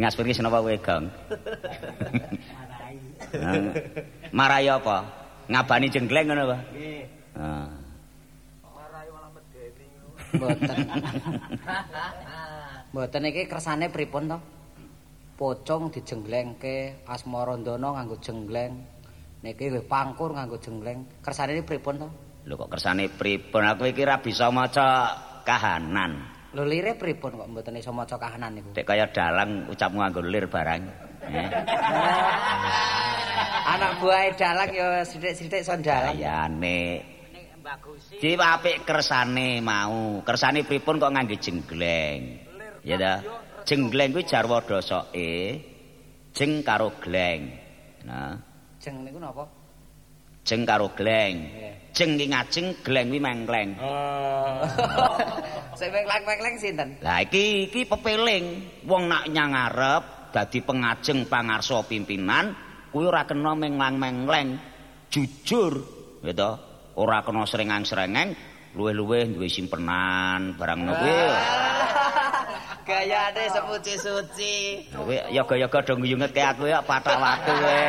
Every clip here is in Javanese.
Mas Pur ki senapa kowe, Gong? Marahi. Marahi apa? Ngabani jenggleng ngono apa? Nggih. Heeh. Marahi malah medeni. Mboten. Mboten iki kersane pripun to? Pocong dijenglengke, Asmarandana nganggo jengleng. Niki nggih pangkur nganggo jengleng. Kersane pripun to? Lho kok kersane pripun? Aku iki ra bisa maca kahanan. Lho lire pripun kok mboten iso maca kahanan niku? Dek kaya dalang ucapmu nganggo lir barang. Eh. Anak buah dalang ya sithik-sithik iso dalang. Ayane. Di apik kersane mau. Kersane pripun kok ngangge jenggleng? Ya ta? Jenggleng kuwi jarwa dosoke. Jeng karo gleng. Nah, Jeng niku napa? jeng karo gleng. Jeng ki ngajeng, gleng kuwi mengkleng. Oh. Sing mengkleng-mengkleng sinten? Lah iki iki pepeling. Wong nak nyang ngarep dadi pengajeng pangarsa pimpinan kuwi ora kena menglang-mengleng. Jujur, ya to. Ora kena srengang-srengeng, luweh-luweh duwe simpenan barang ngono kuwi. Gayane sepuci suci. Kowe yoga-yoga do nguyungke aku ya pathak watu kowe.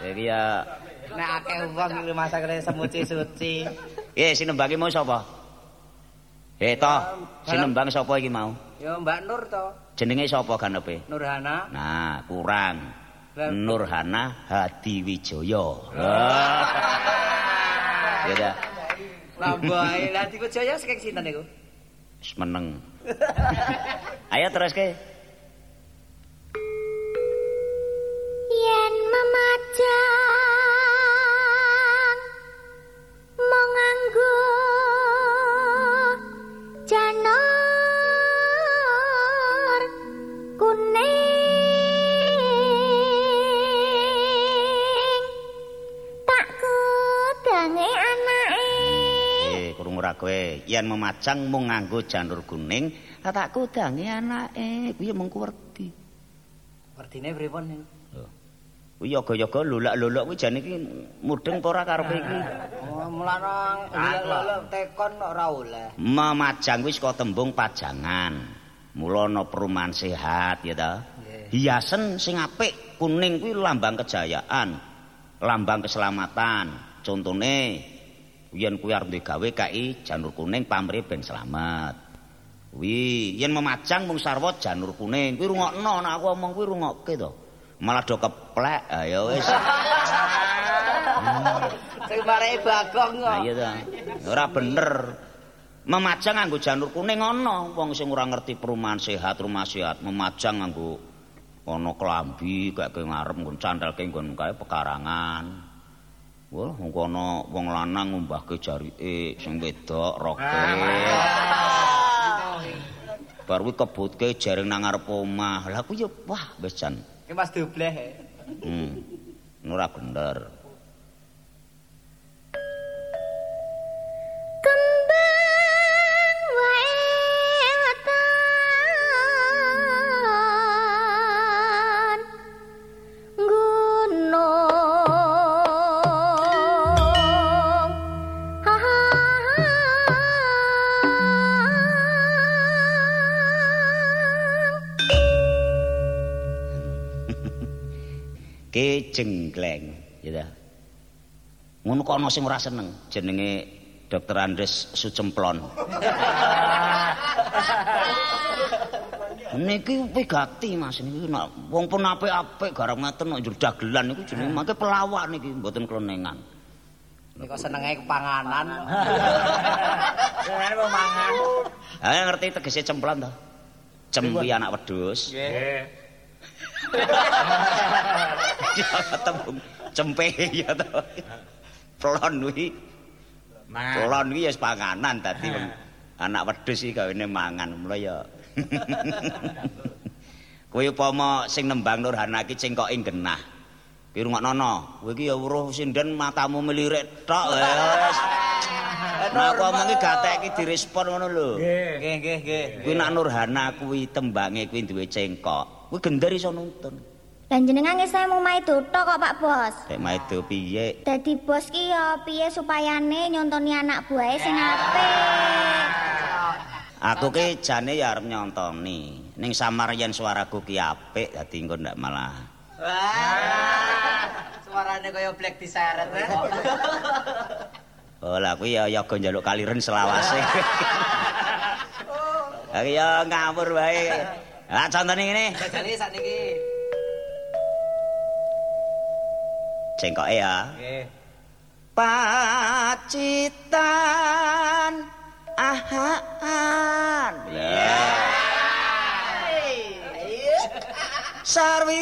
Iki ya Nek akeh wong iki masakne semuci suci. Eh sinembange mau sapa? Eh to, sinembang sapa iki mau? Ya Mbak Nur to, Jenenge sapa ganepe? Nurhana. Nah, kurang. Nurhana Hadi Wijaya. Ya dah, Lah bae, lah Tiku Jaya saking sinten niku? wis meneng. Ayo terus ke. yen memajang Yen memacang mung nganggo janur kuning, tak kudangi anake. Kuwi mung kuwerdi. Werdine pripun niku? Kuwi yoga-yoga lulak-lulak kuwi jane iki mudeng apa ora karepe iki. Oh, mulanang lho tekon ora oleh. Memajang kuwi saka tembung pajangan. Mula ana perumahan sehat ya ta. Hiasen sing apik kuning kuwi lambang kejayaan, lambang keselamatan. Contone yen kuwi arep duwe gawe kai janur kuning pamrih ben selamat. Kuwi yen memajang mung sarwa janur kuning kuwi rungokno nek aku omong kuwi rungokke to. Malah do keplek. Ah ya wis. Sing mareke Bagong kok. Iya ta. Ora bener. Memajang nganggo janur kuning ana wong sing ora ngerti perumahan sehat, rumah sehat, memajang nganggo ana klambi kayak ke ngarep nggon candhalke nggon kae pekarangan. Wah, wong kono wong lanang ngumbahke jarike sing wedok roke. Bar kuwi kebutke jaring nang ngarep omah. Lah kuwi ya wah wis jan. Ki Mas Dubleh. Hmm. Ora bener. Ya ta. Ngono kok ana sing ora seneng, jenenge Dr. Andes Sucemplon. Niki pegati Mas niki nek wong pun apik-apik garap ngaten nek njur dagelan niku jenenge mangke pelawak niki mboten klenengan. Kok senenge kepanganan. Senenge mangan. Ha ngerti tegese cemplon to? Cempi anak wedhus. Nggih. Ketemu cempe ya to. Plon kuwi. Plon kuwi ya panganan dadi anak wedhus iki gawene mangan mula ya. Kowe upama sing nembang Nurhana iki cengkoke genah. Ki rungokno. Kowe iki ya weruh sinden matamu melirik tok wis. Nah, aku omongi gatek iki direspon ngono lho. Nggih, nggih, nggih. Kuwi nak Nurhana kuwi tembange kuwi duwe cengkok. Kuwi gender iso nuntun. Lan jenengan ngesah mung mae dothok kok Pak Bos. Dek maido piye? Dadi bos ki ya piye supayane nyontoni anak buahe sing apik. Aku ki jane ya arep nyontoni. ning samar yen suaraku ki apik dadi engko ndak malah Wah. Suarane kaya black diseret. Oh lah kuwi ya yoga njaluk kaliren selawase. Lah ya ngawur wae. Lah contone ngene. Jajane sakniki. Cengkoke ya. Nggih. Pacitan ahaan. Sarwi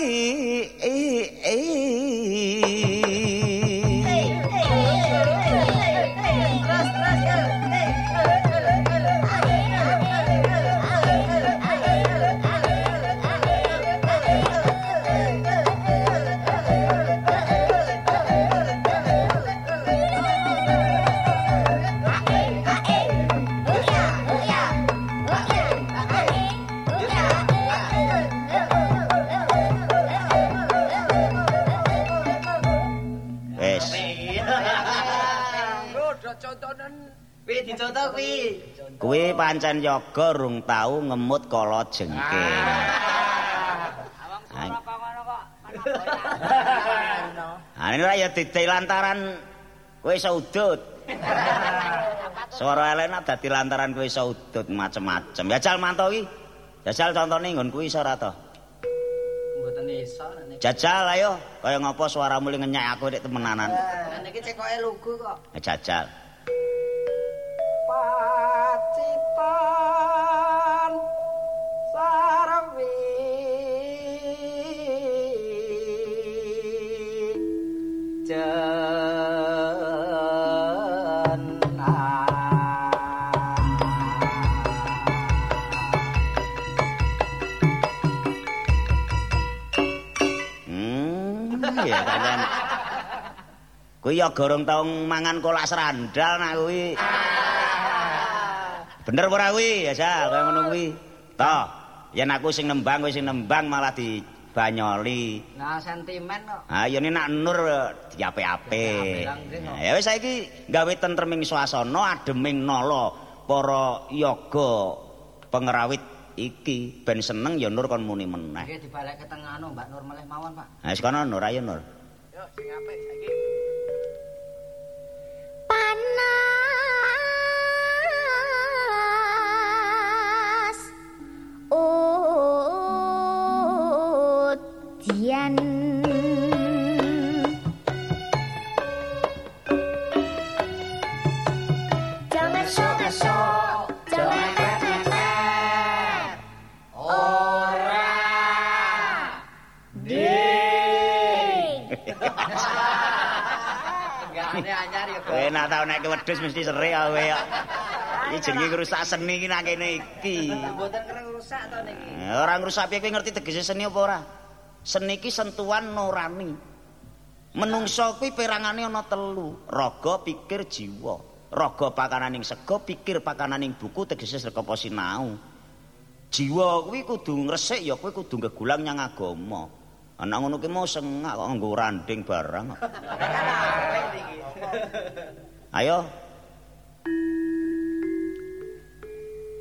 Wes. Rodo contonen Kuwi dicontoh kuwi. Kuwi pancen yoga rung tau ngemut kala jengking. Awang suara kok ngono kok. Ah ini lah ya lantaran kowe iso udut. Suara Elena dadi lantaran kowe iso udut macem-macem. Ya jal mantau iki. Jajal contone nggon kuwi iso ora to? Mboten iso nek. Jajal ayo, kaya ngopo suaramu li ngenyak aku nek temenanan. Nah, niki cekoke lugu kok. Ya jajal. Ya pancen. Kuwi ya gorong tau mangan kolak serandal nak kuwi. Bener ora kuwi? Ya jal, kaya ngono kuwi. Toh, yen aku sing nembang kowe sing nembang malah dibanyoli. Nah, sentimen kok. Ah ya ini nak nur diape-ape. Diape-ape, Ya wis saiki gawe tentreming swasana, ademing nala para yoga pengerawit iki ben seneng ya nur kon muni meneh. Nggih dibalik ke Mbak Nur meleh mawon, Pak. Nah, wis kono nur ayo nur. yo sing apik saiki. Anyar ya, Kowe nak tau nek wedhus mesti serik kowe ya. Iki jenenge ngrusak seni iki nak kene iki. Mboten kena rusak to niki. Eh, Ora ngrusak piye kowe ngerti tegese seni apa ora? Seni iki sentuhan nurani. Menungso kuwi perangane ana telu, raga, pikir, jiwa. Raga pakananing sega, pikir pakananing buku tegese saka sinau. Jiwa kuwi kudu ngresik ya kowe kudu gegulang nyang agama. Ana ngono ki mau sengak kok nggo randing barang. Ayo,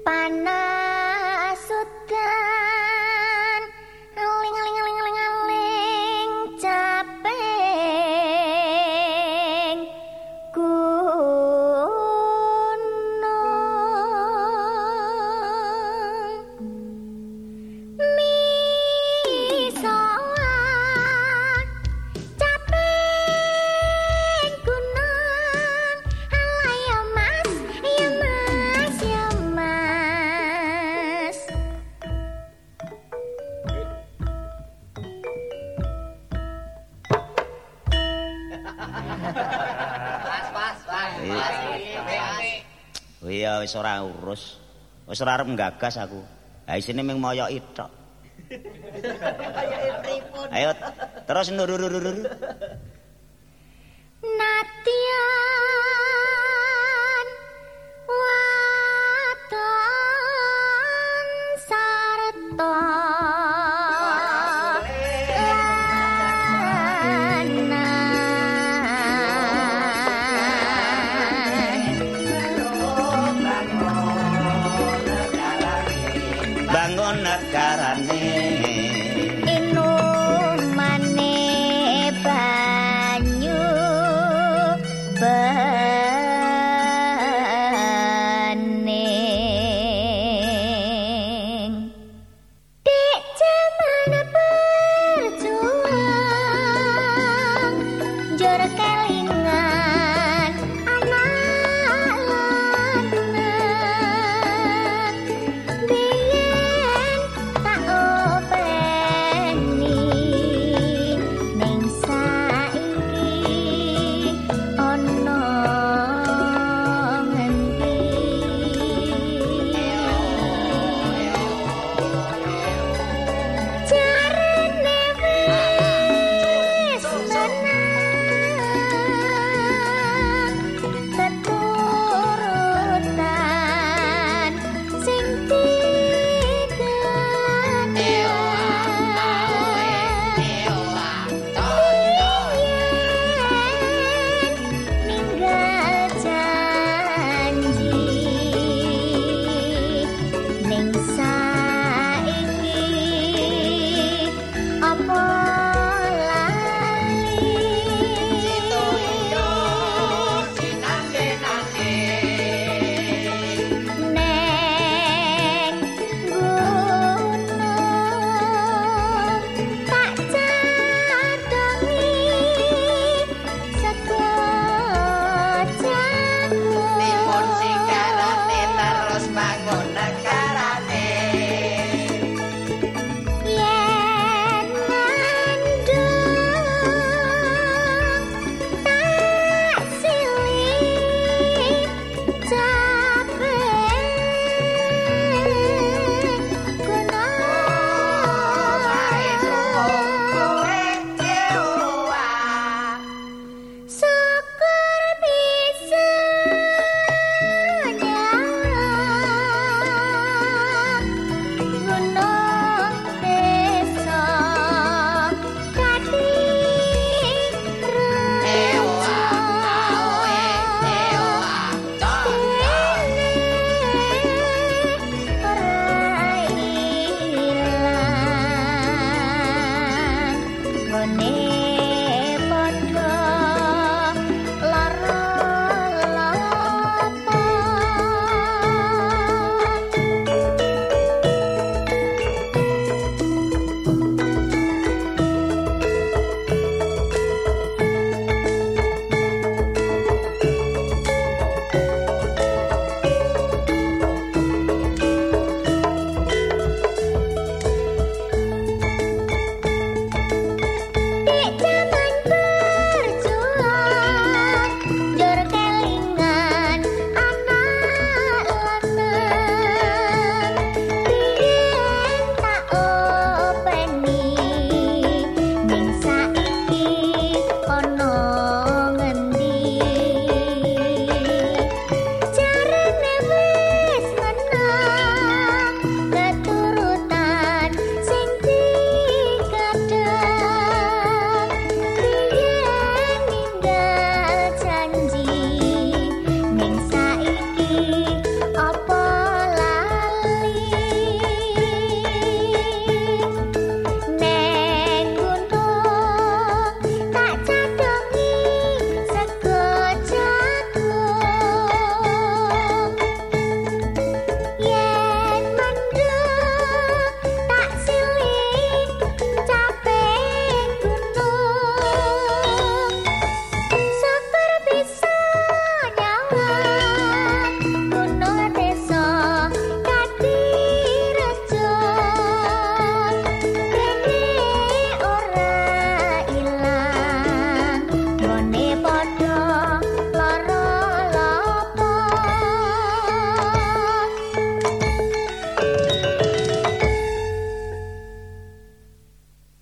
panas udan baik. Iya wis ora urus. Wis ora arep nggagas aku. Ha isine mung moyoki tok. Ayo terus nurururur. Natia